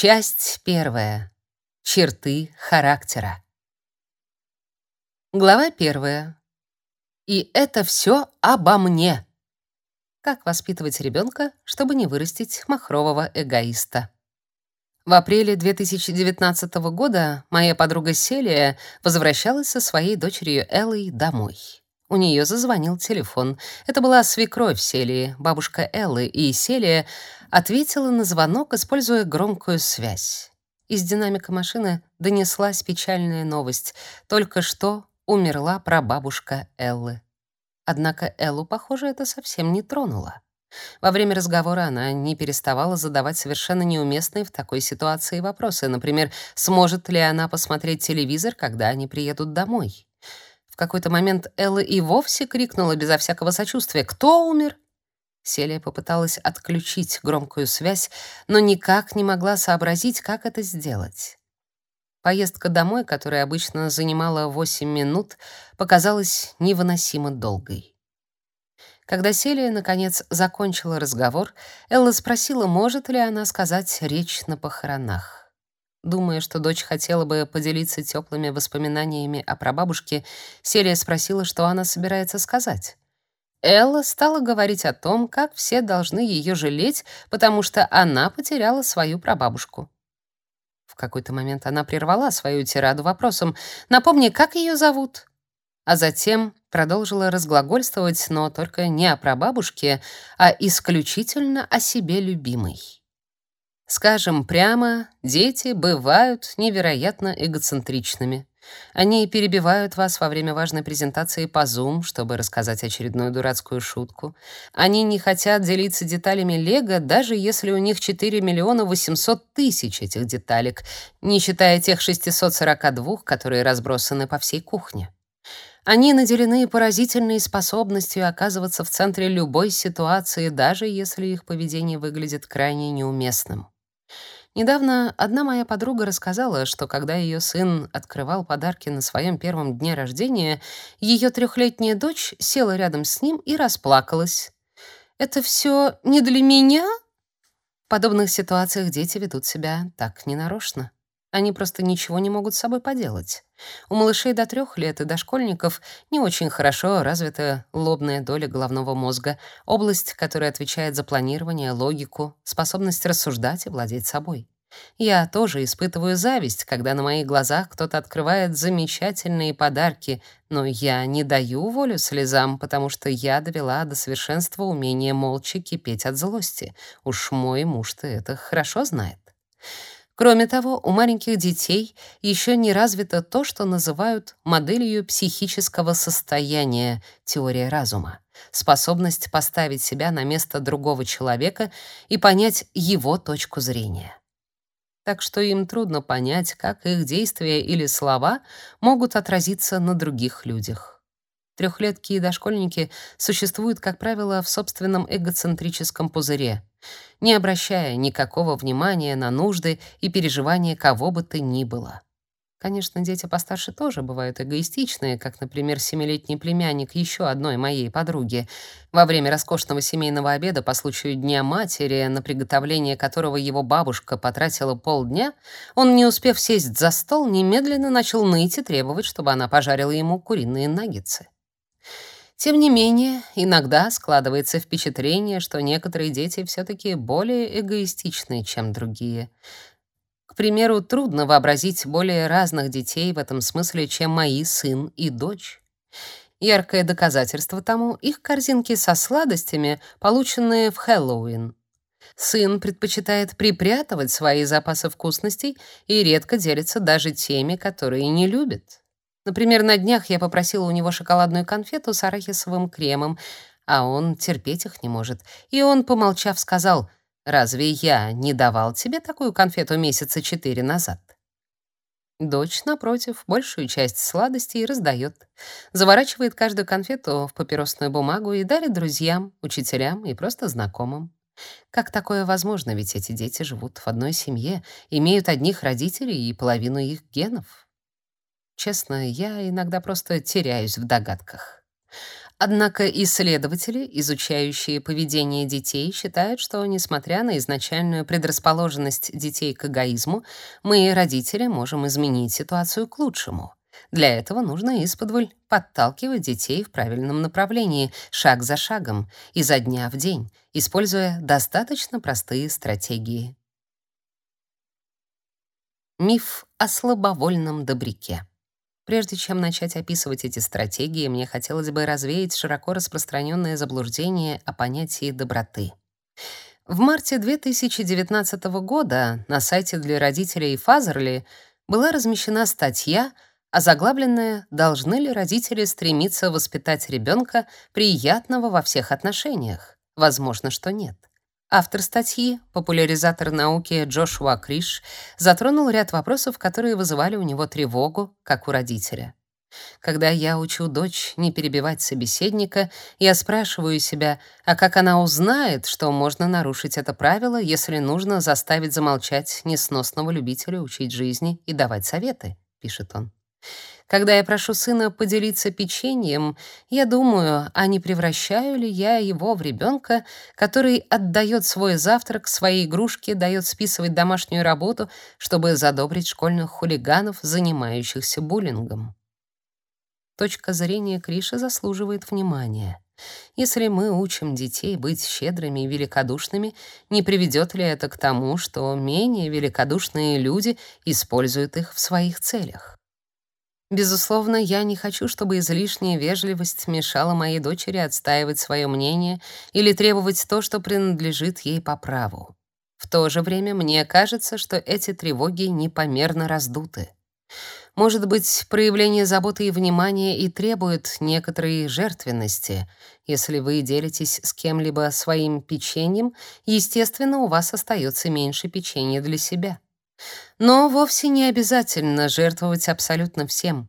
Часть первая. Черты характера. Глава первая. И это все обо мне. Как воспитывать ребенка, чтобы не вырастить махрового эгоиста. В апреле 2019 года моя подруга Селия возвращалась со своей дочерью Эллой домой. У нее зазвонил телефон. Это была свекровь Селии, бабушка Эллы, и Селия ответила на звонок, используя громкую связь. Из динамика машины донеслась печальная новость. Только что умерла прабабушка Эллы. Однако Эллу, похоже, это совсем не тронуло. Во время разговора она не переставала задавать совершенно неуместные в такой ситуации вопросы. Например, сможет ли она посмотреть телевизор, когда они приедут домой? Какой-то момент Элла и вовсе крикнула безо всякого сочувствия «Кто умер?». Селия попыталась отключить громкую связь, но никак не могла сообразить, как это сделать. Поездка домой, которая обычно занимала 8 минут, показалась невыносимо долгой. Когда Селия, наконец, закончила разговор, Элла спросила, может ли она сказать речь на похоронах. Думая, что дочь хотела бы поделиться теплыми воспоминаниями о прабабушке, Селия спросила, что она собирается сказать. Элла стала говорить о том, как все должны ее жалеть, потому что она потеряла свою прабабушку. В какой-то момент она прервала свою тираду вопросом «Напомни, как ее зовут?» А затем продолжила разглагольствовать, но только не о прабабушке, а исключительно о себе любимой. Скажем прямо, дети бывают невероятно эгоцентричными. Они перебивают вас во время важной презентации по Zoom, чтобы рассказать очередную дурацкую шутку. Они не хотят делиться деталями Лего, даже если у них 4 миллиона 800 тысяч этих деталек, не считая тех 642, которые разбросаны по всей кухне. Они наделены поразительной способностью оказываться в центре любой ситуации, даже если их поведение выглядит крайне неуместным. Недавно одна моя подруга рассказала, что когда ее сын открывал подарки на своем первом дне рождения, ее трехлетняя дочь села рядом с ним и расплакалась. «Это все не для меня?» В подобных ситуациях дети ведут себя так ненарочно. Они просто ничего не могут с собой поделать. У малышей до трех лет и дошкольников не очень хорошо развита лобная доля головного мозга, область, которая отвечает за планирование, логику, способность рассуждать и владеть собой. Я тоже испытываю зависть, когда на моих глазах кто-то открывает замечательные подарки, но я не даю волю слезам, потому что я довела до совершенства умение молча кипеть от злости. Уж мой муж-то это хорошо знает. Кроме того, у маленьких детей еще не развито то, что называют моделью психического состояния, теория разума, способность поставить себя на место другого человека и понять его точку зрения. Так что им трудно понять, как их действия или слова могут отразиться на других людях. Трехлетки и дошкольники существуют, как правило, в собственном эгоцентрическом пузыре, не обращая никакого внимания на нужды и переживания кого бы то ни было. Конечно, дети постарше тоже бывают эгоистичные, как, например, семилетний племянник еще одной моей подруги. Во время роскошного семейного обеда по случаю Дня матери, на приготовление которого его бабушка потратила полдня, он, не успев сесть за стол, немедленно начал ныть и требовать, чтобы она пожарила ему куриные наггетсы. Тем не менее, иногда складывается впечатление, что некоторые дети все таки более эгоистичны, чем другие. К примеру, трудно вообразить более разных детей в этом смысле, чем мои сын и дочь. Яркое доказательство тому их корзинки со сладостями, полученные в Хэллоуин. Сын предпочитает припрятывать свои запасы вкусностей и редко делится даже теми, которые не любит. Например, на днях я попросила у него шоколадную конфету с арахисовым кремом, а он терпеть их не может. И он, помолчав, сказал, «Разве я не давал тебе такую конфету месяца четыре назад?» Дочь, напротив, большую часть сладостей раздает. Заворачивает каждую конфету в папиросную бумагу и дарит друзьям, учителям и просто знакомым. Как такое возможно, ведь эти дети живут в одной семье, имеют одних родителей и половину их генов. Честно, я иногда просто теряюсь в догадках. Однако исследователи, изучающие поведение детей, считают, что, несмотря на изначальную предрасположенность детей к эгоизму, мы, родители, можем изменить ситуацию к лучшему. Для этого нужно исподволь подталкивать детей в правильном направлении, шаг за шагом, изо дня в день, используя достаточно простые стратегии. Миф о слабовольном добряке. Прежде чем начать описывать эти стратегии, мне хотелось бы развеять широко распространенное заблуждение о понятии доброты. В марте 2019 года на сайте для родителей Фазерли была размещена статья, озаглавленная «Должны ли родители стремиться воспитать ребенка приятного во всех отношениях?» Возможно, что нет. Автор статьи, популяризатор науки Джошуа Криш, затронул ряд вопросов, которые вызывали у него тревогу, как у родителя. Когда я учу дочь не перебивать собеседника, я спрашиваю себя, а как она узнает, что можно нарушить это правило, если нужно заставить замолчать несносного любителя учить жизни и давать советы, пишет он. Когда я прошу сына поделиться печеньем, я думаю, а не превращаю ли я его в ребенка, который отдает свой завтрак своей игрушке, дает списывать домашнюю работу, чтобы задобрить школьных хулиганов, занимающихся буллингом. Точка зрения Криша заслуживает внимания. Если мы учим детей быть щедрыми и великодушными, не приведет ли это к тому, что менее великодушные люди используют их в своих целях? Безусловно, я не хочу, чтобы излишняя вежливость мешала моей дочери отстаивать свое мнение или требовать то, что принадлежит ей по праву. В то же время мне кажется, что эти тревоги непомерно раздуты. Может быть, проявление заботы и внимания и требует некоторой жертвенности. Если вы делитесь с кем-либо своим печеньем, естественно, у вас остается меньше печенья для себя. Но вовсе не обязательно жертвовать абсолютно всем.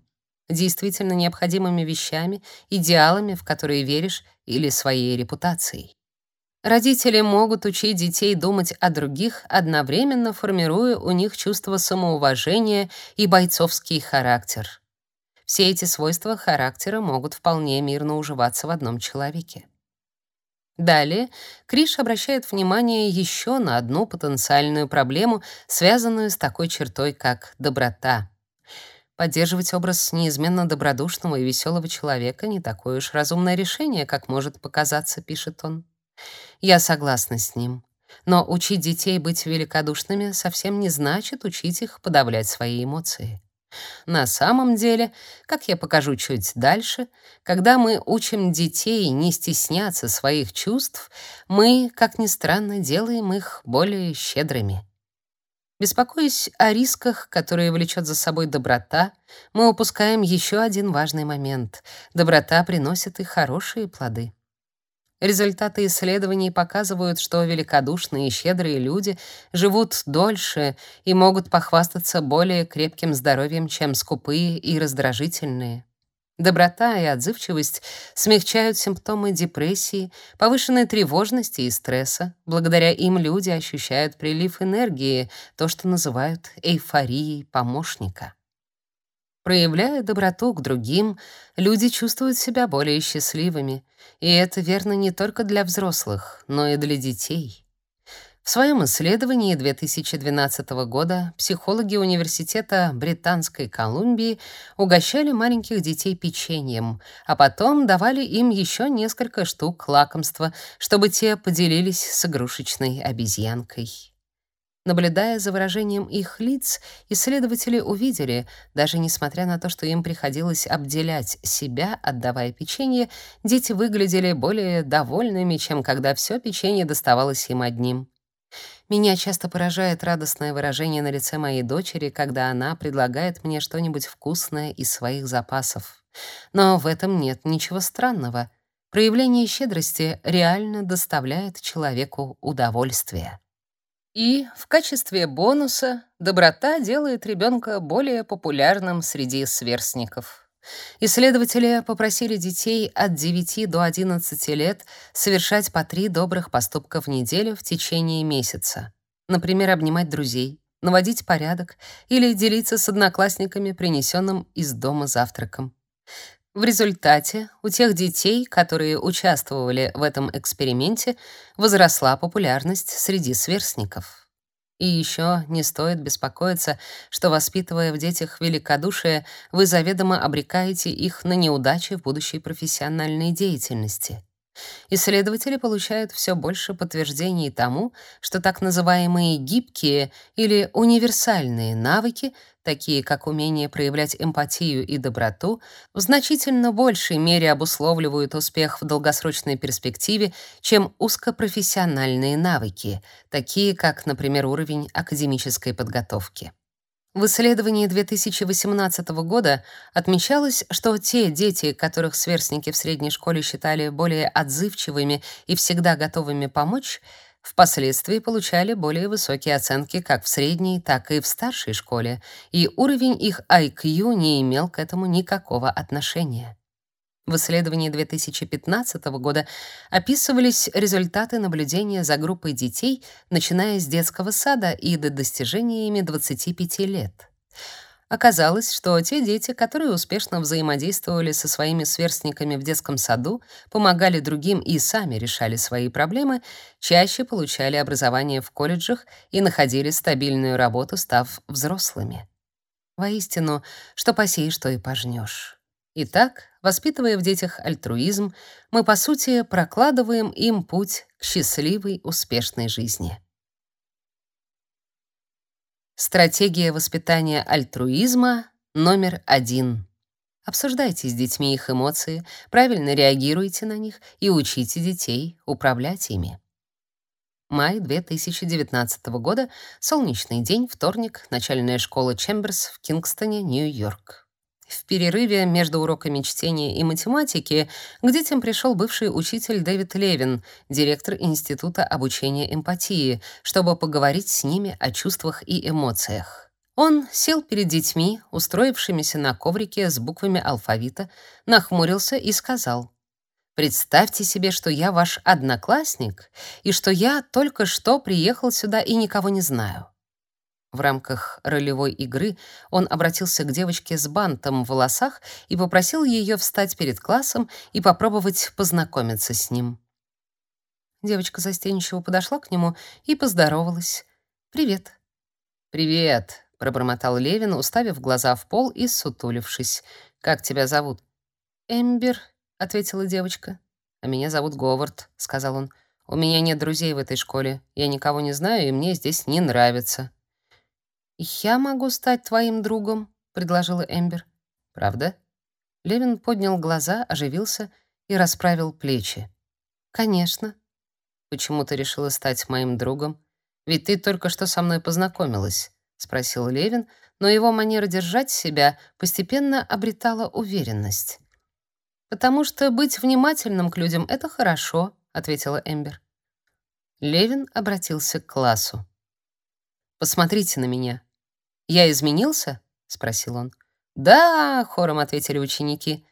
Действительно необходимыми вещами, идеалами, в которые веришь, или своей репутацией. Родители могут учить детей думать о других, одновременно формируя у них чувство самоуважения и бойцовский характер. Все эти свойства характера могут вполне мирно уживаться в одном человеке. Далее Криш обращает внимание еще на одну потенциальную проблему, связанную с такой чертой, как доброта. Поддерживать образ неизменно добродушного и веселого человека не такое уж разумное решение, как может показаться, пишет он. Я согласна с ним. Но учить детей быть великодушными совсем не значит учить их подавлять свои эмоции. На самом деле, как я покажу чуть дальше, когда мы учим детей не стесняться своих чувств, мы, как ни странно, делаем их более щедрыми. Беспокоясь о рисках, которые влечет за собой доброта, мы упускаем еще один важный момент. Доброта приносит и хорошие плоды. Результаты исследований показывают, что великодушные и щедрые люди живут дольше и могут похвастаться более крепким здоровьем, чем скупые и раздражительные. Доброта и отзывчивость смягчают симптомы депрессии, повышенной тревожности и стресса. Благодаря им люди ощущают прилив энергии, то, что называют эйфорией помощника. Проявляя доброту к другим, люди чувствуют себя более счастливыми, и это верно не только для взрослых, но и для детей. В своем исследовании 2012 года психологи Университета Британской Колумбии угощали маленьких детей печеньем, а потом давали им еще несколько штук лакомства, чтобы те поделились с игрушечной обезьянкой. Наблюдая за выражением их лиц, исследователи увидели, даже несмотря на то, что им приходилось обделять себя, отдавая печенье, дети выглядели более довольными, чем когда все печенье доставалось им одним. Меня часто поражает радостное выражение на лице моей дочери, когда она предлагает мне что-нибудь вкусное из своих запасов. Но в этом нет ничего странного. Проявление щедрости реально доставляет человеку удовольствие. И в качестве бонуса доброта делает ребенка более популярным среди сверстников. Исследователи попросили детей от 9 до 11 лет совершать по три добрых поступка в неделю в течение месяца. Например, обнимать друзей, наводить порядок или делиться с одноклассниками принесенным из дома завтраком. В результате у тех детей, которые участвовали в этом эксперименте, возросла популярность среди сверстников. И еще не стоит беспокоиться, что воспитывая в детях великодушие, вы заведомо обрекаете их на неудачи в будущей профессиональной деятельности. Исследователи получают все больше подтверждений тому, что так называемые гибкие или универсальные навыки, такие как умение проявлять эмпатию и доброту, в значительно большей мере обусловливают успех в долгосрочной перспективе, чем узкопрофессиональные навыки, такие как, например, уровень академической подготовки. В исследовании 2018 года отмечалось, что те дети, которых сверстники в средней школе считали более отзывчивыми и всегда готовыми помочь, впоследствии получали более высокие оценки как в средней, так и в старшей школе, и уровень их IQ не имел к этому никакого отношения. В исследовании 2015 года описывались результаты наблюдения за группой детей, начиная с детского сада и до достижения ими 25 лет. Оказалось, что те дети, которые успешно взаимодействовали со своими сверстниками в детском саду, помогали другим и сами решали свои проблемы, чаще получали образование в колледжах и находили стабильную работу, став взрослыми. Воистину, что посеешь, то и пожнешь. Итак, воспитывая в детях альтруизм, мы, по сути, прокладываем им путь к счастливой, успешной жизни. Стратегия воспитания альтруизма номер один. Обсуждайте с детьми их эмоции, правильно реагируйте на них и учите детей управлять ими. Май 2019 года, солнечный день, вторник, начальная школа Чемберс в Кингстоне, Нью-Йорк. В перерыве между уроками чтения и математики к детям пришел бывший учитель Дэвид Левин, директор Института обучения эмпатии, чтобы поговорить с ними о чувствах и эмоциях. Он сел перед детьми, устроившимися на коврике с буквами алфавита, нахмурился и сказал: Представьте себе, что я ваш одноклассник и что я только что приехал сюда и никого не знаю. В рамках ролевой игры он обратился к девочке с бантом в волосах и попросил ее встать перед классом и попробовать познакомиться с ним. Девочка застенчиво подошла к нему и поздоровалась. «Привет». «Привет», — пробормотал Левин, уставив глаза в пол и сутулившись. «Как тебя зовут?» «Эмбер», — ответила девочка. «А меня зовут Говард», — сказал он. «У меня нет друзей в этой школе. Я никого не знаю, и мне здесь не нравится». «Я могу стать твоим другом», — предложила Эмбер. «Правда?» Левин поднял глаза, оживился и расправил плечи. «Конечно». «Почему ты решила стать моим другом? Ведь ты только что со мной познакомилась», — спросил Левин, но его манера держать себя постепенно обретала уверенность. «Потому что быть внимательным к людям — это хорошо», — ответила Эмбер. Левин обратился к классу. «Посмотрите на меня. «Я изменился?» — спросил он. «Да!» — хором ответили ученики.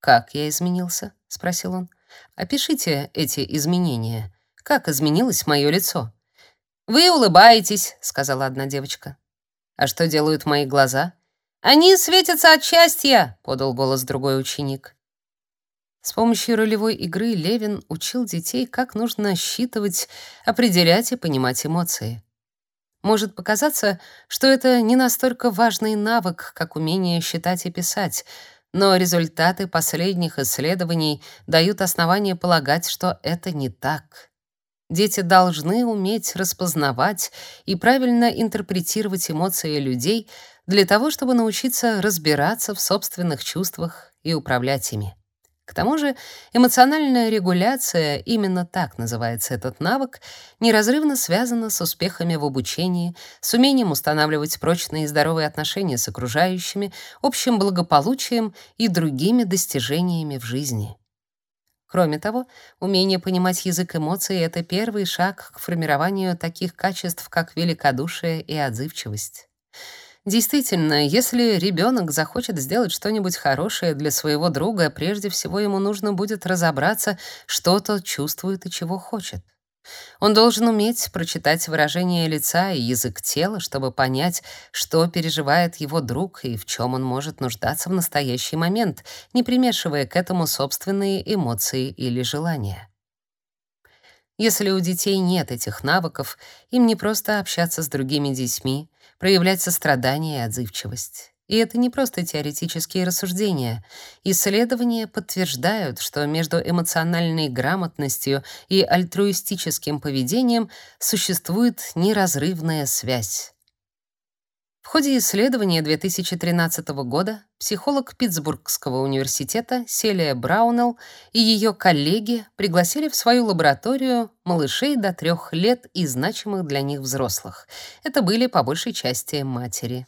«Как я изменился?» — спросил он. «Опишите эти изменения. Как изменилось мое лицо?» «Вы улыбаетесь», — сказала одна девочка. «А что делают мои глаза?» «Они светятся от счастья», — подал голос другой ученик. С помощью ролевой игры Левин учил детей, как нужно считывать, определять и понимать эмоции. Может показаться, что это не настолько важный навык, как умение считать и писать, но результаты последних исследований дают основание полагать, что это не так. Дети должны уметь распознавать и правильно интерпретировать эмоции людей для того, чтобы научиться разбираться в собственных чувствах и управлять ими. К тому же эмоциональная регуляция, именно так называется этот навык, неразрывно связана с успехами в обучении, с умением устанавливать прочные и здоровые отношения с окружающими, общим благополучием и другими достижениями в жизни. Кроме того, умение понимать язык эмоций — это первый шаг к формированию таких качеств, как великодушие и отзывчивость. Действительно, если ребенок захочет сделать что-нибудь хорошее для своего друга, прежде всего ему нужно будет разобраться, что тот чувствует и чего хочет. Он должен уметь прочитать выражение лица и язык тела, чтобы понять, что переживает его друг и в чем он может нуждаться в настоящий момент, не примешивая к этому собственные эмоции или желания. Если у детей нет этих навыков, им не просто общаться с другими детьми, проявлять сострадание и отзывчивость. И это не просто теоретические рассуждения. Исследования подтверждают, что между эмоциональной грамотностью и альтруистическим поведением существует неразрывная связь. В ходе исследования 2013 года психолог Питтсбургского университета Селия Браунелл и ее коллеги пригласили в свою лабораторию малышей до трех лет и значимых для них взрослых. Это были по большей части матери.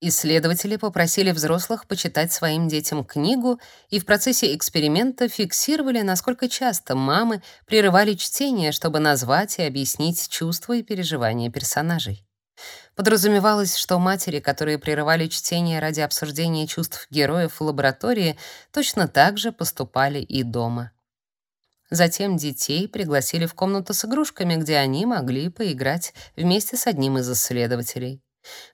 Исследователи попросили взрослых почитать своим детям книгу и в процессе эксперимента фиксировали, насколько часто мамы прерывали чтение, чтобы назвать и объяснить чувства и переживания персонажей. Подразумевалось, что матери, которые прерывали чтение ради обсуждения чувств героев в лаборатории, точно так же поступали и дома. Затем детей пригласили в комнату с игрушками, где они могли поиграть вместе с одним из исследователей.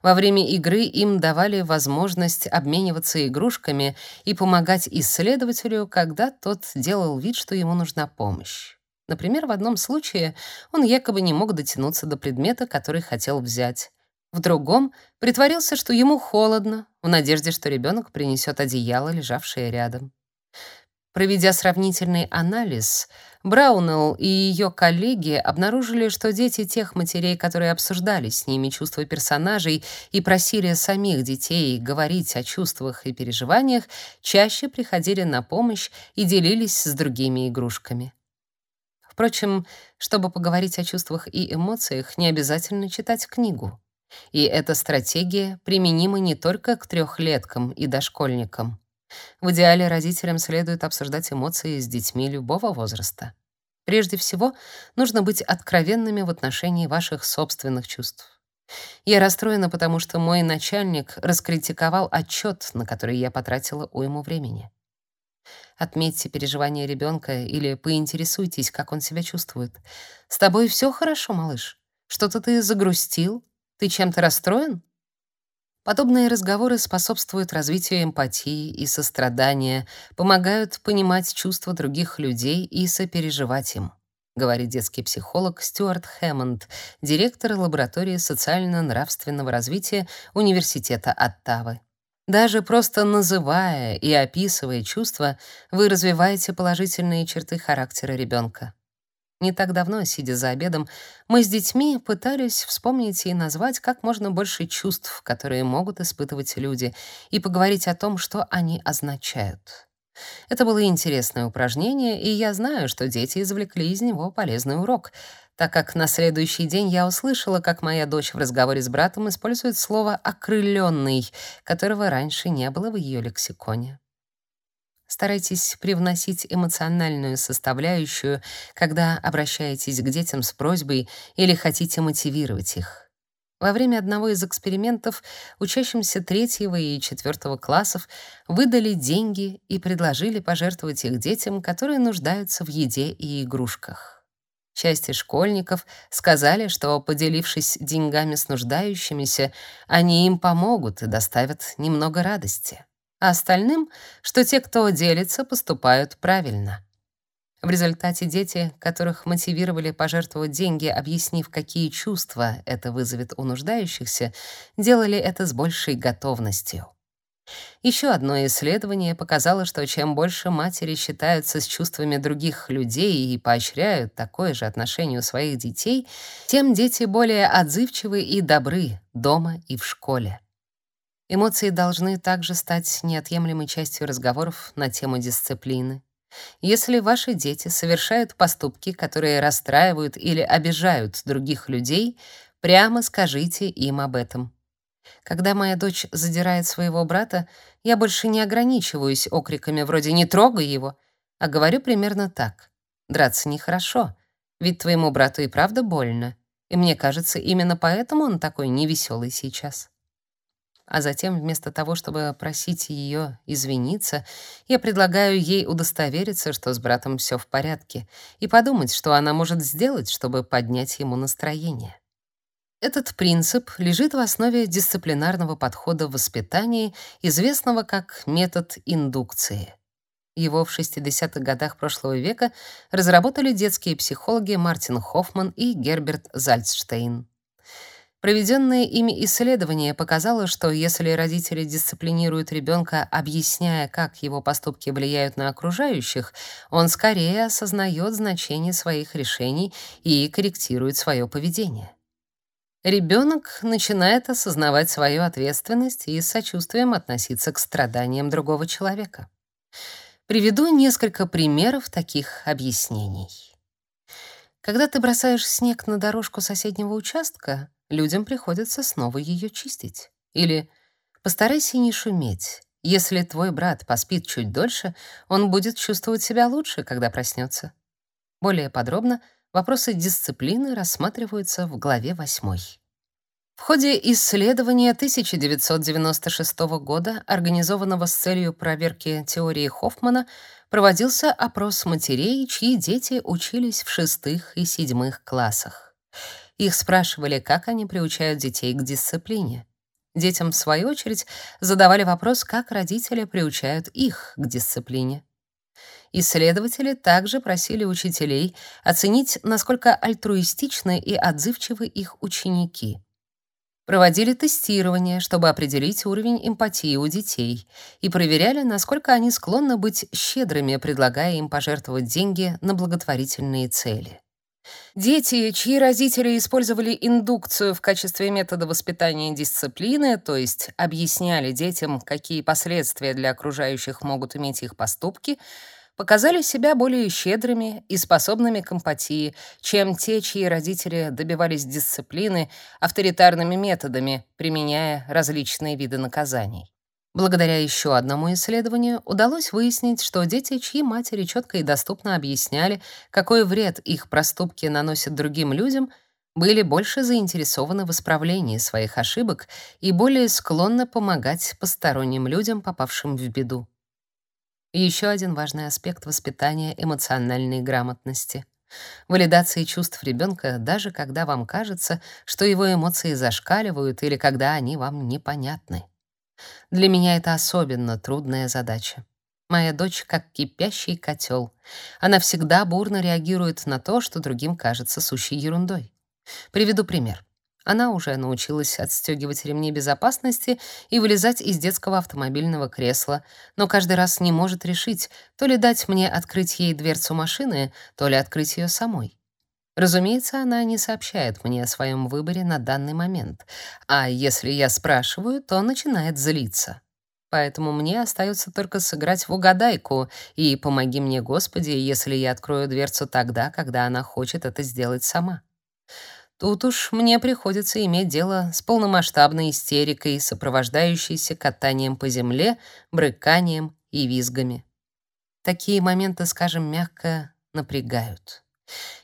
Во время игры им давали возможность обмениваться игрушками и помогать исследователю, когда тот делал вид, что ему нужна помощь. Например, в одном случае он якобы не мог дотянуться до предмета, который хотел взять. В другом притворился, что ему холодно, в надежде, что ребенок принесет одеяло, лежавшее рядом. Проведя сравнительный анализ, Браунелл и ее коллеги обнаружили, что дети тех матерей, которые обсуждали с ними чувства персонажей и просили самих детей говорить о чувствах и переживаниях, чаще приходили на помощь и делились с другими игрушками. Впрочем, чтобы поговорить о чувствах и эмоциях, не обязательно читать книгу. И эта стратегия применима не только к трехлеткам и дошкольникам. В идеале родителям следует обсуждать эмоции с детьми любого возраста. Прежде всего, нужно быть откровенными в отношении ваших собственных чувств. Я расстроена, потому что мой начальник раскритиковал отчет, на который я потратила уйму времени. Отметьте переживания ребенка или поинтересуйтесь, как он себя чувствует. С тобой все хорошо, малыш? Что-то ты загрустил? Ты чем-то расстроен? Подобные разговоры способствуют развитию эмпатии и сострадания, помогают понимать чувства других людей и сопереживать им, говорит детский психолог Стюарт Хэммонд, директор лаборатории социально-нравственного развития Университета Оттавы. Даже просто называя и описывая чувства, вы развиваете положительные черты характера ребенка. Не так давно, сидя за обедом, мы с детьми пытались вспомнить и назвать как можно больше чувств, которые могут испытывать люди, и поговорить о том, что они означают. Это было интересное упражнение, и я знаю, что дети извлекли из него полезный урок, так как на следующий день я услышала, как моя дочь в разговоре с братом использует слово «окрылённый», которого раньше не было в ее лексиконе. Старайтесь привносить эмоциональную составляющую, когда обращаетесь к детям с просьбой или хотите мотивировать их. Во время одного из экспериментов учащимся третьего и четвертого классов выдали деньги и предложили пожертвовать их детям, которые нуждаются в еде и игрушках. Части школьников сказали, что, поделившись деньгами с нуждающимися, они им помогут и доставят немного радости а остальным, что те, кто делится, поступают правильно. В результате дети, которых мотивировали пожертвовать деньги, объяснив, какие чувства это вызовет у нуждающихся, делали это с большей готовностью. Еще одно исследование показало, что чем больше матери считаются с чувствами других людей и поощряют такое же отношение у своих детей, тем дети более отзывчивы и добры дома и в школе. Эмоции должны также стать неотъемлемой частью разговоров на тему дисциплины. Если ваши дети совершают поступки, которые расстраивают или обижают других людей, прямо скажите им об этом. Когда моя дочь задирает своего брата, я больше не ограничиваюсь окриками вроде «не трогай его», а говорю примерно так. «Драться нехорошо, ведь твоему брату и правда больно, и мне кажется, именно поэтому он такой невеселый сейчас». А затем вместо того, чтобы просить ее извиниться, я предлагаю ей удостовериться, что с братом все в порядке, и подумать, что она может сделать, чтобы поднять ему настроение. Этот принцип лежит в основе дисциплинарного подхода в воспитании, известного как метод индукции. Его в 60-х годах прошлого века разработали детские психологи Мартин Хоффман и Герберт Зальцштейн. Проведенное ими исследование показало, что если родители дисциплинируют ребенка, объясняя, как его поступки влияют на окружающих, он скорее осознает значение своих решений и корректирует свое поведение. Ребенок начинает осознавать свою ответственность и с сочувствием относиться к страданиям другого человека. Приведу несколько примеров таких объяснений. Когда ты бросаешь снег на дорожку соседнего участка, людям приходится снова ее чистить. Или постарайся не шуметь. Если твой брат поспит чуть дольше, он будет чувствовать себя лучше, когда проснется. Более подробно вопросы дисциплины рассматриваются в главе 8. В ходе исследования 1996 года, организованного с целью проверки теории Хоффмана, проводился опрос матерей, чьи дети учились в шестых и седьмых классах. Их спрашивали, как они приучают детей к дисциплине. Детям, в свою очередь, задавали вопрос, как родители приучают их к дисциплине. Исследователи также просили учителей оценить, насколько альтруистичны и отзывчивы их ученики — Проводили тестирование, чтобы определить уровень эмпатии у детей, и проверяли, насколько они склонны быть щедрыми, предлагая им пожертвовать деньги на благотворительные цели. Дети, чьи родители использовали индукцию в качестве метода воспитания дисциплины, то есть объясняли детям, какие последствия для окружающих могут иметь их поступки, показали себя более щедрыми и способными к эмпатии, чем те, чьи родители добивались дисциплины авторитарными методами, применяя различные виды наказаний. Благодаря еще одному исследованию удалось выяснить, что дети, чьи матери четко и доступно объясняли, какой вред их проступки наносят другим людям, были больше заинтересованы в исправлении своих ошибок и более склонны помогать посторонним людям, попавшим в беду. Еще один важный аспект воспитания эмоциональной грамотности. Валидация чувств ребенка, даже когда вам кажется, что его эмоции зашкаливают или когда они вам непонятны. Для меня это особенно трудная задача. Моя дочь как кипящий котел. Она всегда бурно реагирует на то, что другим кажется сущей ерундой. Приведу пример. Она уже научилась отстегивать ремни безопасности и вылезать из детского автомобильного кресла, но каждый раз не может решить, то ли дать мне открыть ей дверцу машины, то ли открыть ее самой. Разумеется, она не сообщает мне о своем выборе на данный момент, а если я спрашиваю, то начинает злиться. Поэтому мне остается только сыграть в угадайку и помоги мне, Господи, если я открою дверцу тогда, когда она хочет это сделать сама. Тут уж мне приходится иметь дело с полномасштабной истерикой, сопровождающейся катанием по земле, брыканием и визгами. Такие моменты, скажем мягко, напрягают.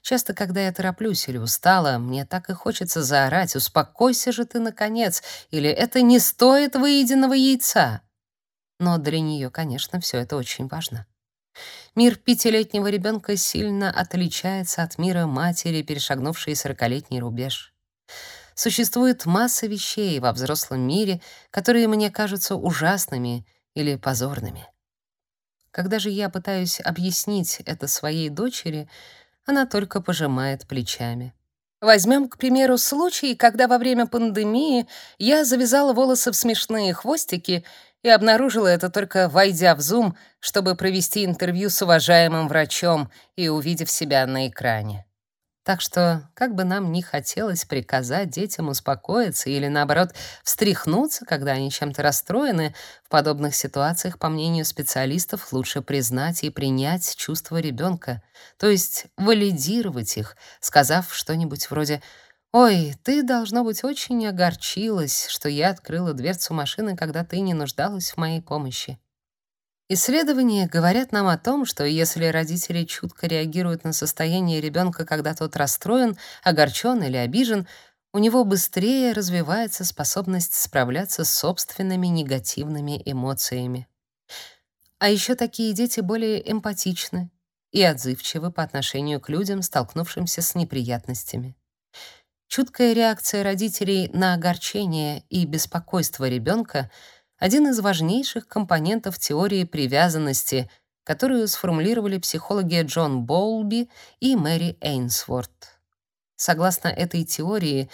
Часто, когда я тороплюсь или устала, мне так и хочется заорать «Успокойся же ты, наконец!» или «Это не стоит выеденного яйца!» Но для нее, конечно, все это очень важно. Мир пятилетнего ребенка сильно отличается от мира матери, перешагнувшей сорокалетний рубеж. Существует масса вещей во взрослом мире, которые мне кажутся ужасными или позорными. Когда же я пытаюсь объяснить это своей дочери, она только пожимает плечами. Возьмем, к примеру, случай, когда во время пандемии я завязала волосы в смешные хвостики и обнаружила это только войдя в Zoom, чтобы провести интервью с уважаемым врачом и увидев себя на экране. Так что, как бы нам ни хотелось приказать детям успокоиться или, наоборот, встряхнуться, когда они чем-то расстроены, в подобных ситуациях, по мнению специалистов, лучше признать и принять чувства ребенка, то есть валидировать их, сказав что-нибудь вроде Ой, ты должно быть очень огорчилась, что я открыла дверцу машины, когда ты не нуждалась в моей помощи. Исследования говорят нам о том, что если родители чутко реагируют на состояние ребенка, когда тот расстроен, огорчен или обижен, у него быстрее развивается способность справляться с собственными негативными эмоциями. А еще такие дети более эмпатичны и отзывчивы по отношению к людям, столкнувшимся с неприятностями. Чуткая реакция родителей на огорчение и беспокойство ребенка — один из важнейших компонентов теории привязанности, которую сформулировали психологи Джон Боулби и Мэри Эйнсворт. Согласно этой теории,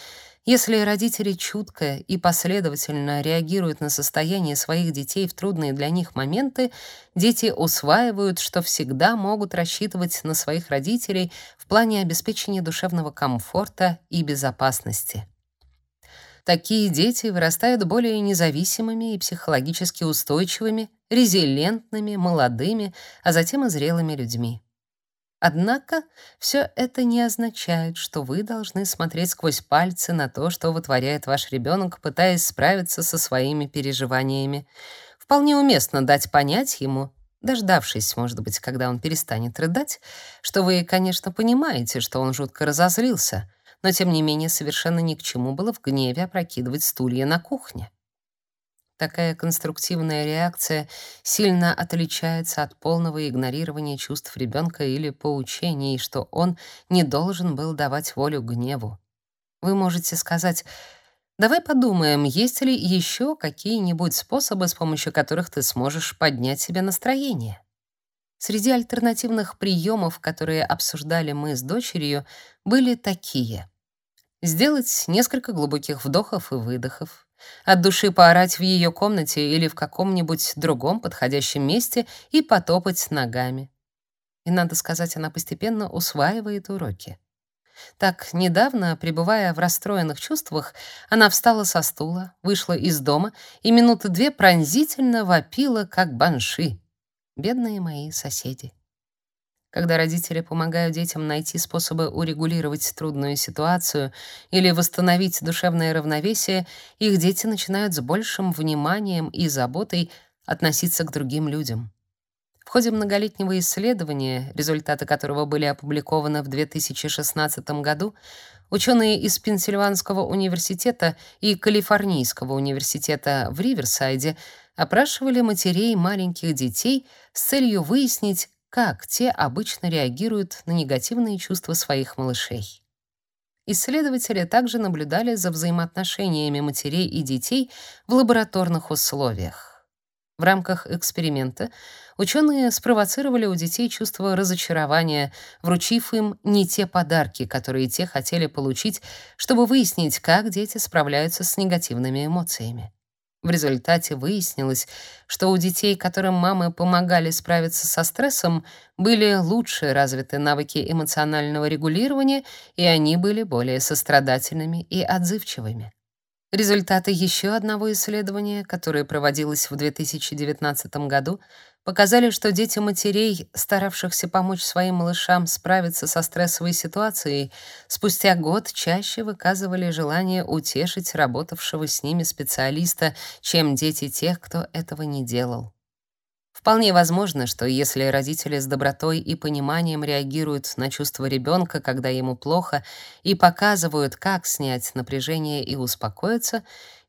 если родители чутко и последовательно реагируют на состояние своих детей в трудные для них моменты, дети усваивают, что всегда могут рассчитывать на своих родителей в плане обеспечения душевного комфорта и безопасности. Такие дети вырастают более независимыми и психологически устойчивыми, резилентными, молодыми, а затем и зрелыми людьми. Однако все это не означает, что вы должны смотреть сквозь пальцы на то, что вытворяет ваш ребенок, пытаясь справиться со своими переживаниями. Вполне уместно дать понять ему, дождавшись, может быть, когда он перестанет рыдать, что вы, конечно, понимаете, что он жутко разозлился, но тем не менее совершенно ни к чему было в гневе опрокидывать стулья на кухне. Такая конструктивная реакция сильно отличается от полного игнорирования чувств ребенка или поучений, что он не должен был давать волю гневу. Вы можете сказать: "Давай подумаем, есть ли еще какие-нибудь способы, с помощью которых ты сможешь поднять себе настроение?" Среди альтернативных приемов, которые обсуждали мы с дочерью, были такие: сделать несколько глубоких вдохов и выдохов, от души поорать в ее комнате или в каком-нибудь другом подходящем месте и потопать ногами. И надо сказать, она постепенно усваивает уроки. Так, недавно, пребывая в расстроенных чувствах, она встала со стула, вышла из дома и минуты две пронзительно вопила, как банши. Бедные мои соседи. Когда родители помогают детям найти способы урегулировать трудную ситуацию или восстановить душевное равновесие, их дети начинают с большим вниманием и заботой относиться к другим людям. В ходе многолетнего исследования, результаты которого были опубликованы в 2016 году, ученые из Пенсильванского университета и Калифорнийского университета в Риверсайде опрашивали матерей маленьких детей с целью выяснить, как те обычно реагируют на негативные чувства своих малышей. Исследователи также наблюдали за взаимоотношениями матерей и детей в лабораторных условиях. В рамках эксперимента ученые спровоцировали у детей чувство разочарования, вручив им не те подарки, которые те хотели получить, чтобы выяснить, как дети справляются с негативными эмоциями. В результате выяснилось, что у детей, которым мамы помогали справиться со стрессом, были лучше развиты навыки эмоционального регулирования, и они были более сострадательными и отзывчивыми. Результаты еще одного исследования, которое проводилось в 2019 году, показали, что дети матерей, старавшихся помочь своим малышам справиться со стрессовой ситуацией, спустя год чаще выказывали желание утешить работавшего с ними специалиста, чем дети тех, кто этого не делал. Вполне возможно, что если родители с добротой и пониманием реагируют на чувства ребенка, когда ему плохо, и показывают, как снять напряжение и успокоиться,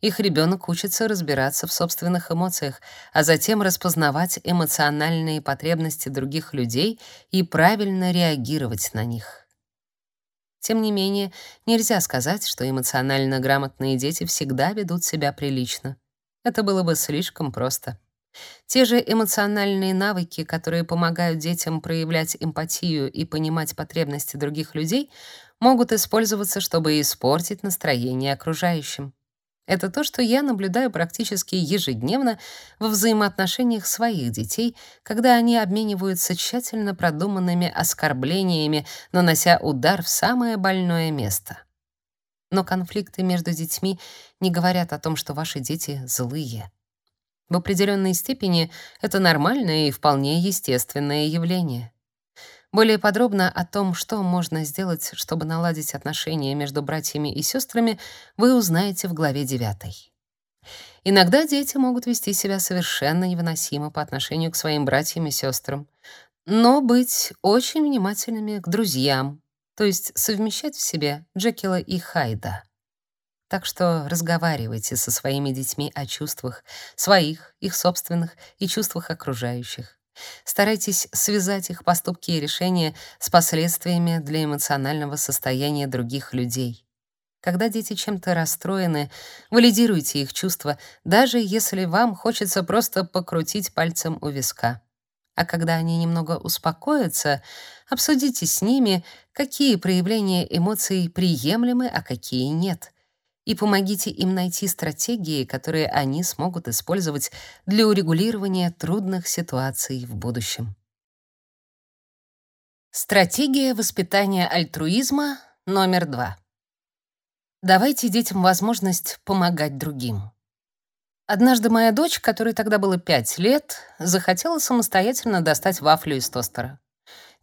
их ребенок учится разбираться в собственных эмоциях, а затем распознавать эмоциональные потребности других людей и правильно реагировать на них. Тем не менее, нельзя сказать, что эмоционально грамотные дети всегда ведут себя прилично. Это было бы слишком просто. Те же эмоциональные навыки, которые помогают детям проявлять эмпатию и понимать потребности других людей, могут использоваться, чтобы испортить настроение окружающим. Это то, что я наблюдаю практически ежедневно во взаимоотношениях своих детей, когда они обмениваются тщательно продуманными оскорблениями, нанося удар в самое больное место. Но конфликты между детьми не говорят о том, что ваши дети злые. В определенной степени это нормальное и вполне естественное явление. Более подробно о том, что можно сделать, чтобы наладить отношения между братьями и сестрами, вы узнаете в главе 9. Иногда дети могут вести себя совершенно невыносимо по отношению к своим братьям и сестрам, но быть очень внимательными к друзьям, то есть совмещать в себе Джекила и Хайда. Так что разговаривайте со своими детьми о чувствах своих, их собственных и чувствах окружающих. Старайтесь связать их поступки и решения с последствиями для эмоционального состояния других людей. Когда дети чем-то расстроены, валидируйте их чувства, даже если вам хочется просто покрутить пальцем у виска. А когда они немного успокоятся, обсудите с ними, какие проявления эмоций приемлемы, а какие нет. И помогите им найти стратегии, которые они смогут использовать для урегулирования трудных ситуаций в будущем. Стратегия воспитания альтруизма номер два. Давайте детям возможность помогать другим. Однажды моя дочь, которой тогда было пять лет, захотела самостоятельно достать вафлю из тостера.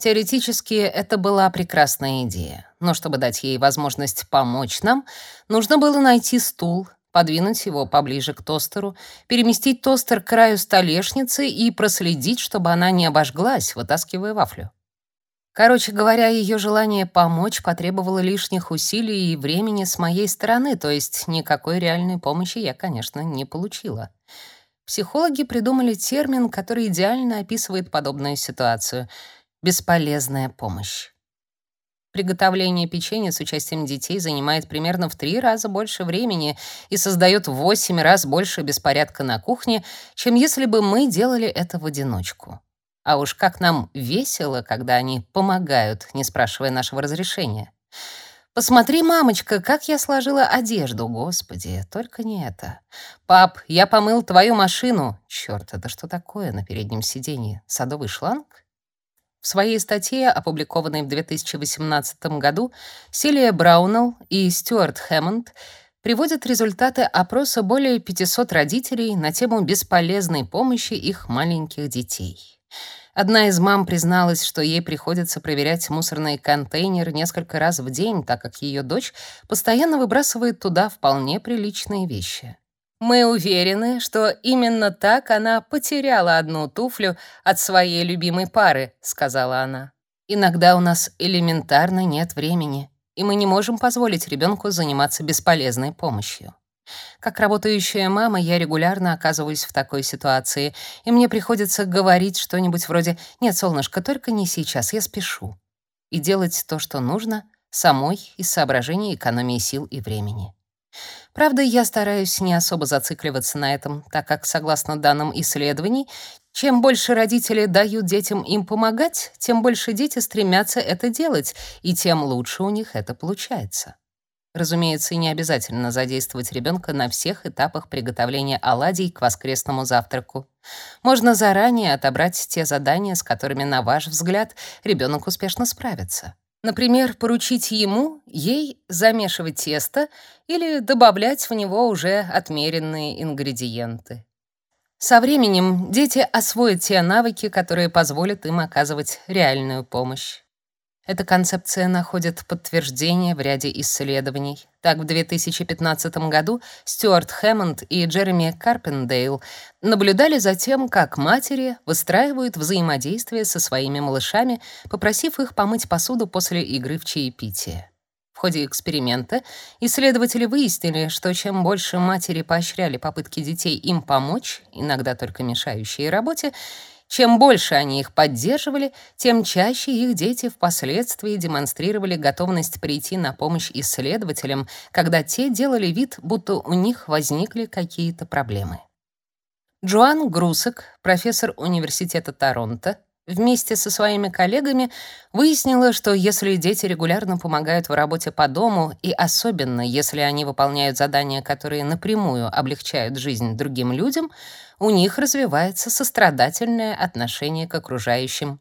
Теоретически это была прекрасная идея, но чтобы дать ей возможность помочь нам, нужно было найти стул, подвинуть его поближе к тостеру, переместить тостер к краю столешницы и проследить, чтобы она не обожглась, вытаскивая вафлю. Короче говоря, ее желание помочь потребовало лишних усилий и времени с моей стороны, то есть никакой реальной помощи я, конечно, не получила. Психологи придумали термин, который идеально описывает подобную ситуацию — бесполезная помощь. Приготовление печенья с участием детей занимает примерно в три раза больше времени и создает в восемь раз больше беспорядка на кухне, чем если бы мы делали это в одиночку. А уж как нам весело, когда они помогают, не спрашивая нашего разрешения. Посмотри, мамочка, как я сложила одежду, господи, только не это. Пап, я помыл твою машину. Чёрт, это что такое на переднем сиденье? Садовый шланг? В своей статье, опубликованной в 2018 году, Селия Браунелл и Стюарт Хэммонд приводят результаты опроса более 500 родителей на тему бесполезной помощи их маленьких детей. Одна из мам призналась, что ей приходится проверять мусорные контейнеры несколько раз в день, так как ее дочь постоянно выбрасывает туда вполне приличные вещи. Мы уверены, что именно так она потеряла одну туфлю от своей любимой пары, сказала она. Иногда у нас элементарно нет времени, и мы не можем позволить ребенку заниматься бесполезной помощью. Как работающая мама, я регулярно оказываюсь в такой ситуации, и мне приходится говорить что-нибудь вроде «Нет, солнышко, только не сейчас, я спешу». И делать то, что нужно, самой из соображений экономии сил и времени. Правда, я стараюсь не особо зацикливаться на этом, так как, согласно данным исследований, чем больше родители дают детям им помогать, тем больше дети стремятся это делать, и тем лучше у них это получается. Разумеется, не обязательно задействовать ребенка на всех этапах приготовления оладий к воскресному завтраку. Можно заранее отобрать те задания, с которыми, на ваш взгляд, ребенок успешно справится. Например, поручить ему, ей замешивать тесто или добавлять в него уже отмеренные ингредиенты. Со временем дети освоят те навыки, которые позволят им оказывать реальную помощь. Эта концепция находит подтверждение в ряде исследований. Так, в 2015 году Стюарт Хэммонд и Джереми Карпендейл наблюдали за тем, как матери выстраивают взаимодействие со своими малышами, попросив их помыть посуду после игры в чаепитие. В ходе эксперимента исследователи выяснили, что чем больше матери поощряли попытки детей им помочь, иногда только мешающие работе, чем больше они их поддерживали, тем чаще их дети впоследствии демонстрировали готовность прийти на помощь исследователям, когда те делали вид, будто у них возникли какие-то проблемы. Джоан Грусек, профессор Университета Торонто, вместе со своими коллегами выяснила, что если дети регулярно помогают в работе по дому, и особенно если они выполняют задания, которые напрямую облегчают жизнь другим людям, у них развивается сострадательное отношение к окружающим.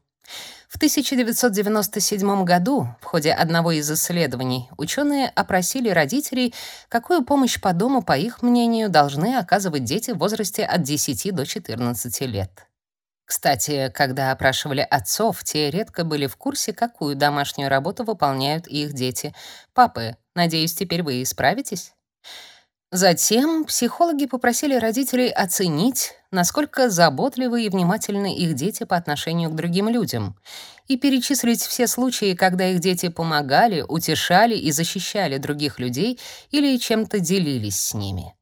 В 1997 году в ходе одного из исследований ученые опросили родителей, какую помощь по дому, по их мнению, должны оказывать дети в возрасте от 10 до 14 лет. Кстати, когда опрашивали отцов, те редко были в курсе, какую домашнюю работу выполняют их дети. «Папы, надеюсь, теперь вы исправитесь?» Затем психологи попросили родителей оценить, насколько заботливы и внимательны их дети по отношению к другим людям, и перечислить все случаи, когда их дети помогали, утешали и защищали других людей или чем-то делились с ними.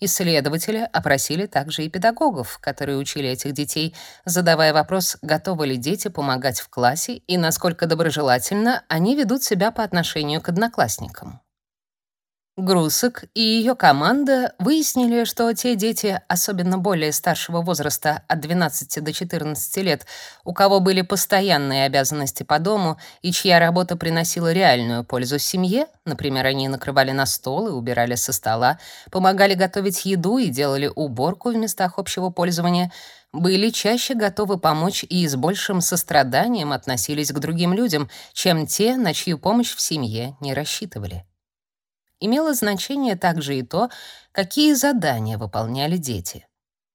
Исследователи опросили также и педагогов, которые учили этих детей, задавая вопрос, готовы ли дети помогать в классе и насколько доброжелательно они ведут себя по отношению к одноклассникам. Грусок и ее команда выяснили, что те дети, особенно более старшего возраста, от 12 до 14 лет, у кого были постоянные обязанности по дому и чья работа приносила реальную пользу семье, например, они накрывали на стол и убирали со стола, помогали готовить еду и делали уборку в местах общего пользования, были чаще готовы помочь и с большим состраданием относились к другим людям, чем те, на чью помощь в семье не рассчитывали. Имело значение также и то, какие задания выполняли дети.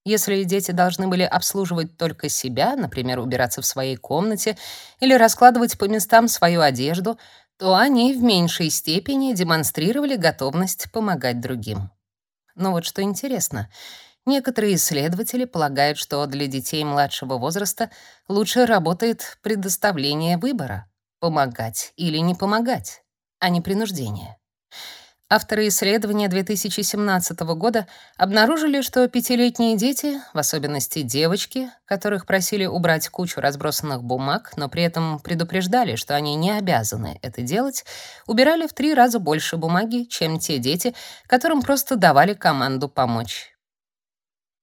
Если дети должны были обслуживать только себя, например, убираться в своей комнате или раскладывать по местам свою одежду, то они в меньшей степени демонстрировали готовность помогать другим. Но вот что интересно, некоторые исследователи полагают, что для детей младшего возраста лучше работает предоставление выбора — помогать или не помогать, а не принуждение. Авторы исследования 2017 года обнаружили, что пятилетние дети, в особенности девочки, которых просили убрать кучу разбросанных бумаг, но при этом предупреждали, что они не обязаны это делать, убирали в три раза больше бумаги, чем те дети, которым просто давали команду помочь.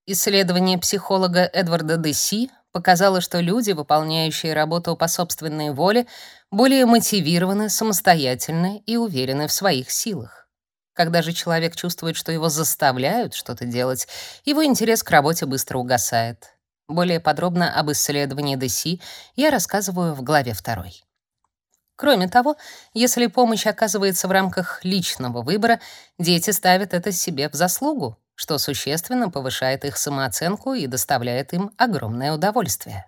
Исследование психолога Эдварда Деси показало, что люди, выполняющие работу по собственной воле, более мотивированы, самостоятельны и уверены в своих силах. Когда же человек чувствует, что его заставляют что-то делать, его интерес к работе быстро угасает. Более подробно об исследовании ДСИ я рассказываю в главе 2. Кроме того, если помощь оказывается в рамках личного выбора, дети ставят это себе в заслугу, что существенно повышает их самооценку и доставляет им огромное удовольствие.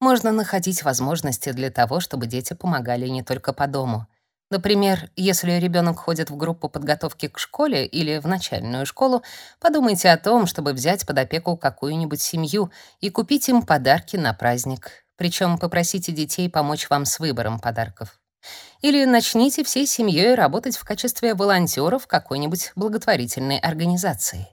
Можно находить возможности для того, чтобы дети помогали не только по дому — Например, если ребенок ходит в группу подготовки к школе или в начальную школу, подумайте о том, чтобы взять под опеку какую-нибудь семью и купить им подарки на праздник. Причем попросите детей помочь вам с выбором подарков. Или начните всей семьей работать в качестве волонтеров какой-нибудь благотворительной организации.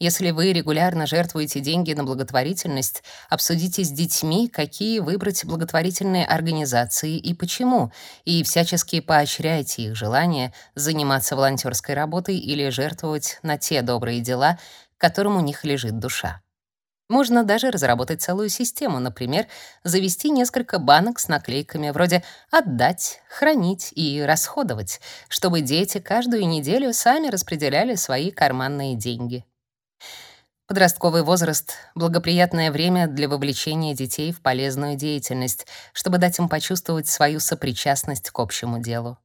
Если вы регулярно жертвуете деньги на благотворительность, обсудите с детьми, какие выбрать благотворительные организации и почему, и всячески поощряйте их желание заниматься волонтерской работой или жертвовать на те добрые дела, которым у них лежит душа. Можно даже разработать целую систему, например, завести несколько банок с наклейками вроде «отдать», «хранить» и «расходовать», чтобы дети каждую неделю сами распределяли свои карманные деньги. Подростковый возраст — благоприятное время для вовлечения детей в полезную деятельность, чтобы дать им почувствовать свою сопричастность к общему делу.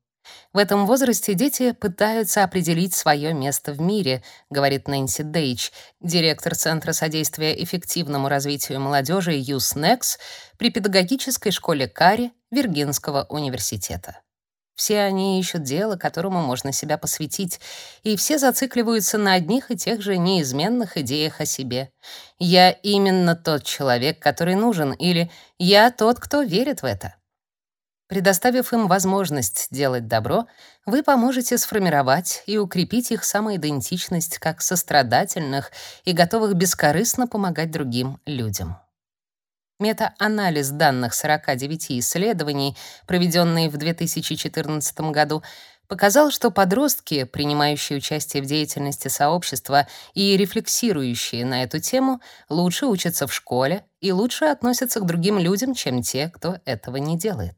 В этом возрасте дети пытаются определить свое место в мире, говорит Нэнси Дейч, директор Центра содействия эффективному развитию молодежи USNEX при педагогической школе Кари Виргинского университета. Все они ищут дело, которому можно себя посвятить, и все зацикливаются на одних и тех же неизменных идеях о себе. «Я именно тот человек, который нужен» или «Я тот, кто верит в это». Предоставив им возможность делать добро, вы поможете сформировать и укрепить их самоидентичность как сострадательных и готовых бескорыстно помогать другим людям. Мета-анализ данных 49 исследований, проведенный в 2014 году, показал, что подростки, принимающие участие в деятельности сообщества и рефлексирующие на эту тему, лучше учатся в школе и лучше относятся к другим людям, чем те, кто этого не делает.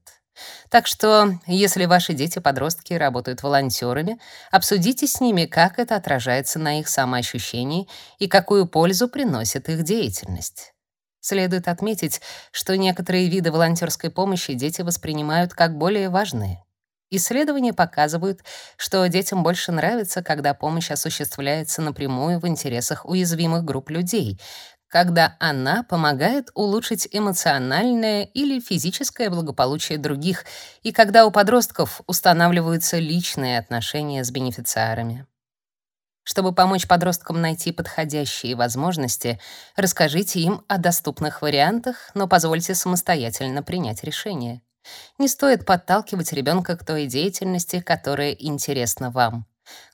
Так что, если ваши дети-подростки работают волонтерами, обсудите с ними, как это отражается на их самоощущении и какую пользу приносит их деятельность. Следует отметить, что некоторые виды волонтерской помощи дети воспринимают как более важные. Исследования показывают, что детям больше нравится, когда помощь осуществляется напрямую в интересах уязвимых групп людей, когда она помогает улучшить эмоциональное или физическое благополучие других, и когда у подростков устанавливаются личные отношения с бенефициарами. Чтобы помочь подросткам найти подходящие возможности, расскажите им о доступных вариантах, но позвольте самостоятельно принять решение. Не стоит подталкивать ребенка к той деятельности, которая интересна вам.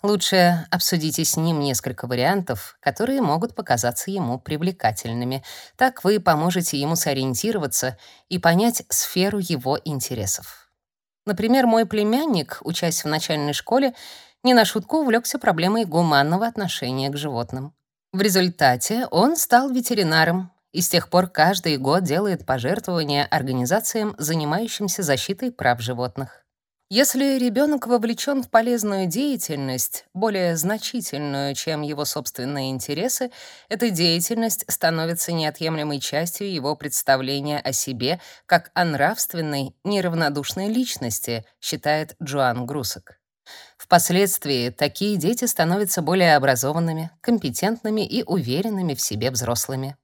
Лучше обсудите с ним несколько вариантов, которые могут показаться ему привлекательными. Так вы поможете ему сориентироваться и понять сферу его интересов. Например, мой племянник, учась в начальной школе, не на шутку увлекся проблемой гуманного отношения к животным. В результате он стал ветеринаром и с тех пор каждый год делает пожертвования организациям, занимающимся защитой прав животных. Если ребенок вовлечен в полезную деятельность, более значительную, чем его собственные интересы, эта деятельность становится неотъемлемой частью его представления о себе как о нравственной, неравнодушной личности, считает Джоан Грусок. Впоследствии такие дети становятся более образованными, компетентными и уверенными в себе взрослыми.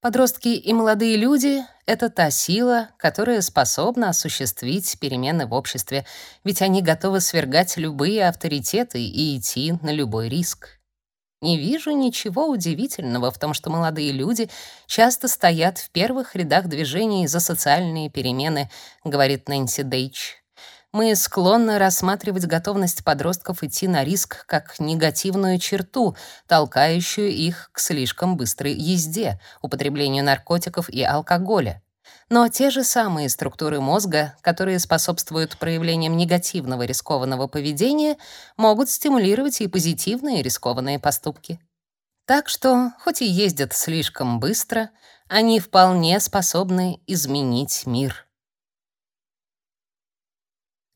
Подростки и молодые люди — это та сила, которая способна осуществить перемены в обществе, ведь они готовы свергать любые авторитеты и идти на любой риск. Не вижу ничего удивительного в том, что молодые люди часто стоят в первых рядах движений за социальные перемены, говорит Нэнси Дейч мы склонны рассматривать готовность подростков идти на риск как негативную черту, толкающую их к слишком быстрой езде, употреблению наркотиков и алкоголя. Но те же самые структуры мозга, которые способствуют проявлениям негативного рискованного поведения, могут стимулировать и позитивные рискованные поступки. Так что, хоть и ездят слишком быстро, они вполне способны изменить мир.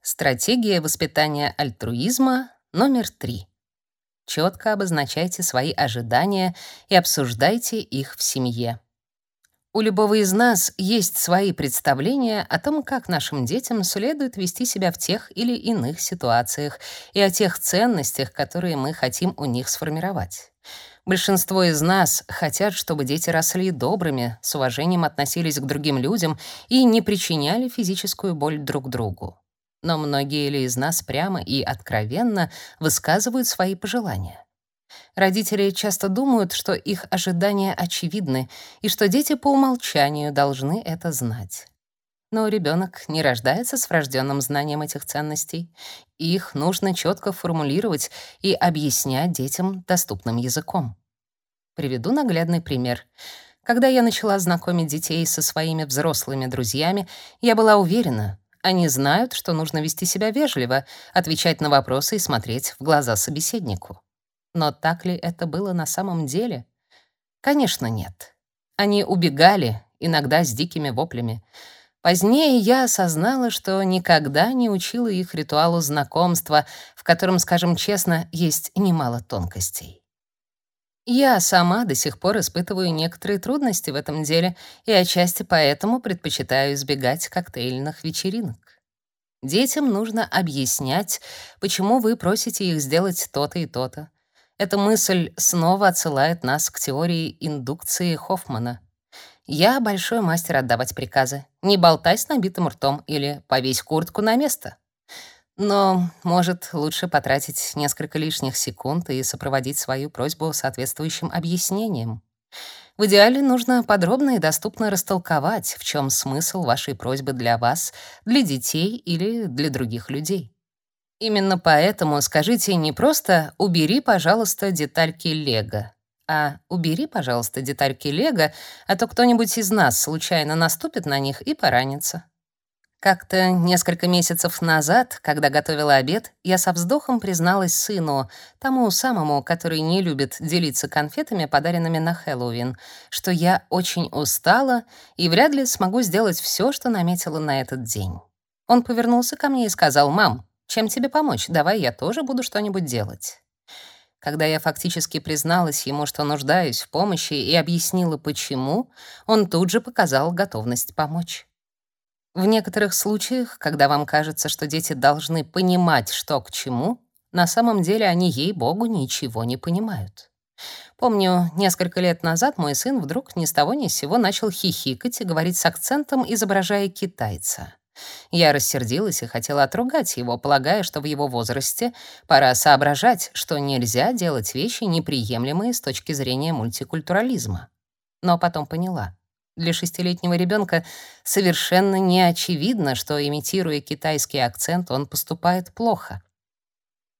Стратегия воспитания альтруизма номер три. Четко обозначайте свои ожидания и обсуждайте их в семье. У любого из нас есть свои представления о том, как нашим детям следует вести себя в тех или иных ситуациях и о тех ценностях, которые мы хотим у них сформировать. Большинство из нас хотят, чтобы дети росли добрыми, с уважением относились к другим людям и не причиняли физическую боль друг другу но многие ли из нас прямо и откровенно высказывают свои пожелания. Родители часто думают, что их ожидания очевидны и что дети по умолчанию должны это знать. Но ребенок не рождается с врожденным знанием этих ценностей. Их нужно четко формулировать и объяснять детям доступным языком. Приведу наглядный пример. Когда я начала знакомить детей со своими взрослыми друзьями, я была уверена, они знают, что нужно вести себя вежливо, отвечать на вопросы и смотреть в глаза собеседнику. Но так ли это было на самом деле? Конечно, нет. Они убегали, иногда с дикими воплями. Позднее я осознала, что никогда не учила их ритуалу знакомства, в котором, скажем честно, есть немало тонкостей. Я сама до сих пор испытываю некоторые трудности в этом деле и отчасти поэтому предпочитаю избегать коктейльных вечеринок. Детям нужно объяснять, почему вы просите их сделать то-то и то-то. Эта мысль снова отсылает нас к теории индукции Хоффмана. Я большой мастер отдавать приказы. Не болтай с набитым ртом или повесь куртку на место. Но, может, лучше потратить несколько лишних секунд и сопроводить свою просьбу соответствующим объяснением. В идеале нужно подробно и доступно растолковать, в чем смысл вашей просьбы для вас, для детей или для других людей. Именно поэтому скажите не просто «убери, пожалуйста, детальки Лего», а «убери, пожалуйста, детальки Лего», а то кто-нибудь из нас случайно наступит на них и поранится. Как-то несколько месяцев назад, когда готовила обед, я со вздохом призналась сыну, тому самому, который не любит делиться конфетами, подаренными на Хэллоуин, что я очень устала и вряд ли смогу сделать все, что наметила на этот день. Он повернулся ко мне и сказал: "Мам, чем тебе помочь? Давай я тоже буду что-нибудь делать". Когда я фактически призналась ему, что нуждаюсь в помощи и объяснила почему, он тут же показал готовность помочь. В некоторых случаях, когда вам кажется, что дети должны понимать, что к чему, на самом деле они, ей-богу, ничего не понимают. Помню, несколько лет назад мой сын вдруг ни с того ни с сего начал хихикать и говорить с акцентом, изображая китайца. Я рассердилась и хотела отругать его, полагая, что в его возрасте пора соображать, что нельзя делать вещи неприемлемые с точки зрения мультикультурализма. Но потом поняла. Для шестилетнего ребенка совершенно не очевидно, что, имитируя китайский акцент, он поступает плохо.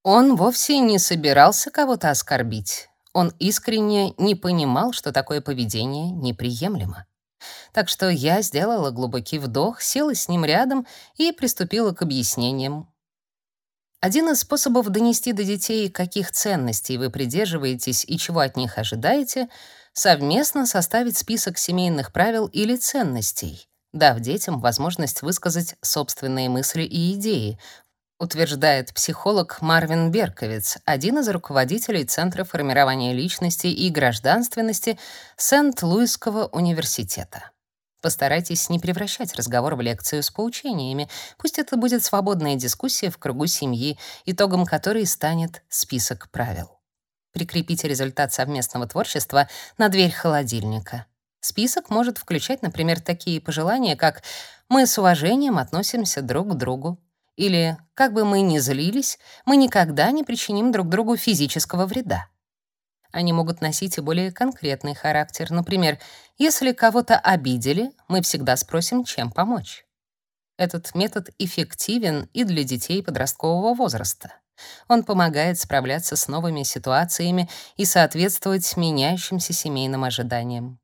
Он вовсе не собирался кого-то оскорбить. Он искренне не понимал, что такое поведение неприемлемо. Так что я сделала глубокий вдох, села с ним рядом и приступила к объяснениям. Один из способов донести до детей, каких ценностей вы придерживаетесь и чего от них ожидаете, совместно составить список семейных правил или ценностей, дав детям возможность высказать собственные мысли и идеи, утверждает психолог Марвин Берковиц, один из руководителей Центра формирования личности и гражданственности Сент-Луисского университета. Постарайтесь не превращать разговор в лекцию с поучениями. Пусть это будет свободная дискуссия в кругу семьи, итогом которой станет список правил. Прикрепите результат совместного творчества на дверь холодильника. Список может включать, например, такие пожелания, как «Мы с уважением относимся друг к другу», или «Как бы мы ни злились, мы никогда не причиним друг другу физического вреда». Они могут носить и более конкретный характер. Например, если кого-то обидели, мы всегда спросим, чем помочь. Этот метод эффективен и для детей подросткового возраста. Он помогает справляться с новыми ситуациями и соответствовать меняющимся семейным ожиданиям.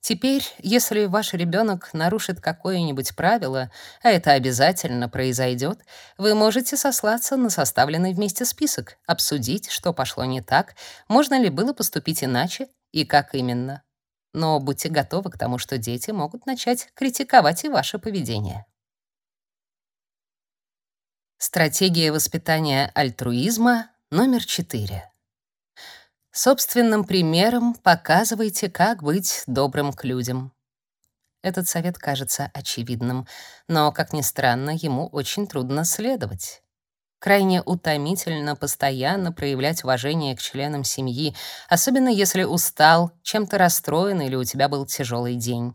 Теперь, если ваш ребенок нарушит какое-нибудь правило, а это обязательно произойдет, вы можете сослаться на составленный вместе список, обсудить, что пошло не так, можно ли было поступить иначе и как именно. Но будьте готовы к тому, что дети могут начать критиковать и ваше поведение. Стратегия воспитания альтруизма номер 4. Собственным примером показывайте, как быть добрым к людям. Этот совет кажется очевидным, но, как ни странно, ему очень трудно следовать. Крайне утомительно постоянно проявлять уважение к членам семьи, особенно если устал, чем-то расстроен или у тебя был тяжелый день.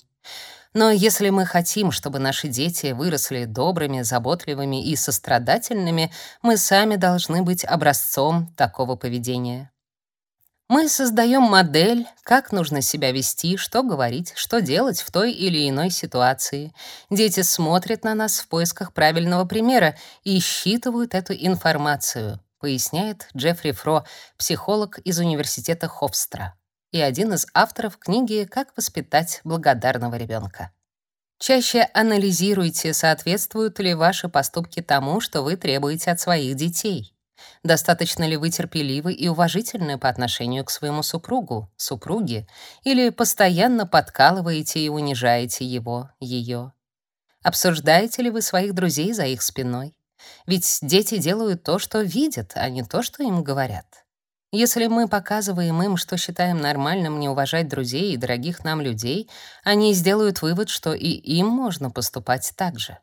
Но если мы хотим, чтобы наши дети выросли добрыми, заботливыми и сострадательными, мы сами должны быть образцом такого поведения. Мы создаем модель, как нужно себя вести, что говорить, что делать в той или иной ситуации. Дети смотрят на нас в поисках правильного примера и считывают эту информацию, поясняет Джеффри Фро, психолог из университета Хофстра и один из авторов книги «Как воспитать благодарного ребенка». Чаще анализируйте, соответствуют ли ваши поступки тому, что вы требуете от своих детей. Достаточно ли вы терпеливы и уважительны по отношению к своему супругу, супруге, или постоянно подкалываете и унижаете его, ее? Обсуждаете ли вы своих друзей за их спиной? Ведь дети делают то, что видят, а не то, что им говорят. Если мы показываем им, что считаем нормальным не уважать друзей и дорогих нам людей, они сделают вывод, что и им можно поступать так же.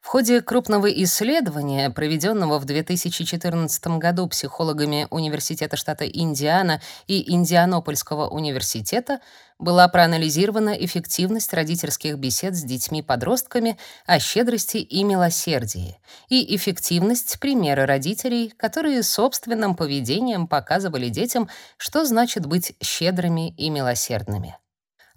В ходе крупного исследования, проведенного в 2014 году психологами Университета штата Индиана и Индианопольского университета, была проанализирована эффективность родительских бесед с детьми-подростками о щедрости и милосердии и эффективность примера родителей, которые собственным поведением показывали детям, что значит быть щедрыми и милосердными.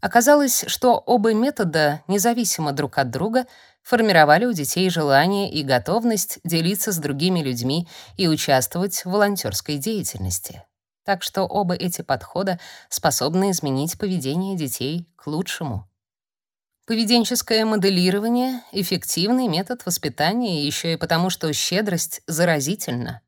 Оказалось, что оба метода, независимо друг от друга, формировали у детей желание и готовность делиться с другими людьми и участвовать в волонтерской деятельности. Так что оба эти подхода способны изменить поведение детей к лучшему. Поведенческое моделирование — эффективный метод воспитания еще и потому, что щедрость заразительна.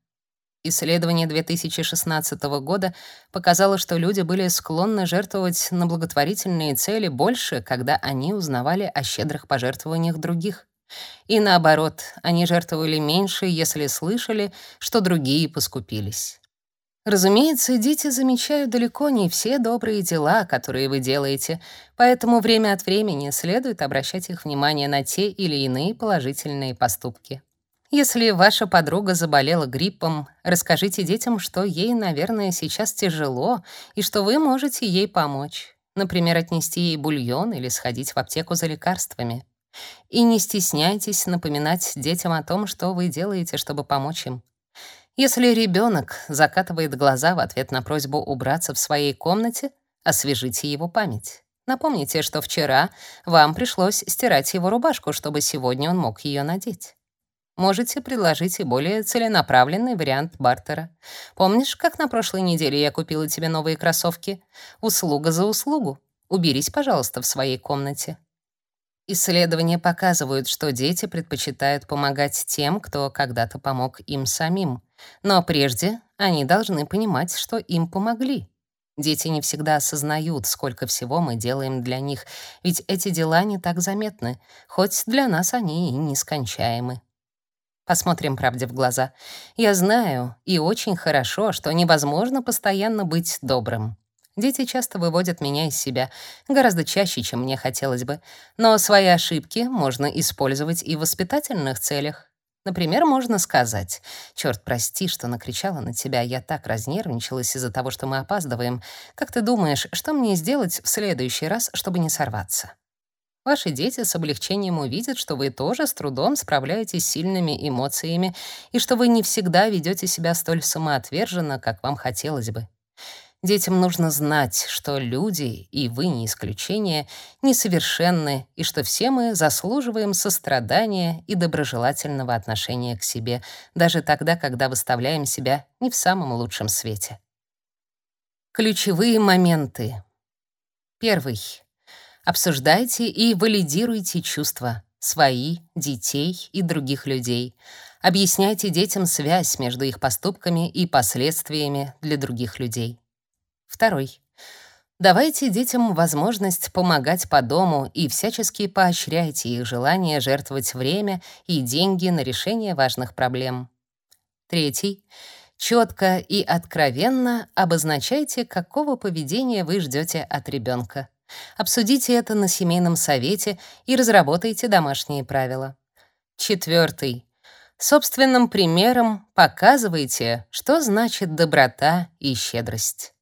Исследование 2016 года показало, что люди были склонны жертвовать на благотворительные цели больше, когда они узнавали о щедрых пожертвованиях других. И наоборот, они жертвовали меньше, если слышали, что другие поскупились. Разумеется, дети замечают далеко не все добрые дела, которые вы делаете, поэтому время от времени следует обращать их внимание на те или иные положительные поступки. Если ваша подруга заболела гриппом, расскажите детям, что ей, наверное, сейчас тяжело и что вы можете ей помочь. Например, отнести ей бульон или сходить в аптеку за лекарствами. И не стесняйтесь напоминать детям о том, что вы делаете, чтобы помочь им. Если ребенок закатывает глаза в ответ на просьбу убраться в своей комнате, освежите его память. Напомните, что вчера вам пришлось стирать его рубашку, чтобы сегодня он мог ее надеть. Можете предложить и более целенаправленный вариант бартера. Помнишь, как на прошлой неделе я купила тебе новые кроссовки? Услуга за услугу. Уберись, пожалуйста, в своей комнате. Исследования показывают, что дети предпочитают помогать тем, кто когда-то помог им самим. Но прежде они должны понимать, что им помогли. Дети не всегда осознают, сколько всего мы делаем для них, ведь эти дела не так заметны, хоть для нас они и нескончаемы. Посмотрим правде в глаза. Я знаю, и очень хорошо, что невозможно постоянно быть добрым. Дети часто выводят меня из себя, гораздо чаще, чем мне хотелось бы. Но свои ошибки можно использовать и в воспитательных целях. Например, можно сказать: "Чёрт, прости, что накричала на тебя. Я так разнервничалась из-за того, что мы опаздываем. Как ты думаешь, что мне сделать в следующий раз, чтобы не сорваться?" Ваши дети с облегчением увидят, что вы тоже с трудом справляетесь с сильными эмоциями и что вы не всегда ведете себя столь самоотверженно, как вам хотелось бы. Детям нужно знать, что люди, и вы не исключение, несовершенны, и что все мы заслуживаем сострадания и доброжелательного отношения к себе, даже тогда, когда выставляем себя не в самом лучшем свете. Ключевые моменты. Первый. Обсуждайте и валидируйте чувства свои, детей и других людей. Объясняйте детям связь между их поступками и последствиями для других людей. Второй. Давайте детям возможность помогать по дому и всячески поощряйте их желание жертвовать время и деньги на решение важных проблем. Третий. Четко и откровенно обозначайте, какого поведения вы ждете от ребенка. Обсудите это на семейном совете и разработайте домашние правила. Четвертый. Собственным примером показывайте, что значит доброта и щедрость.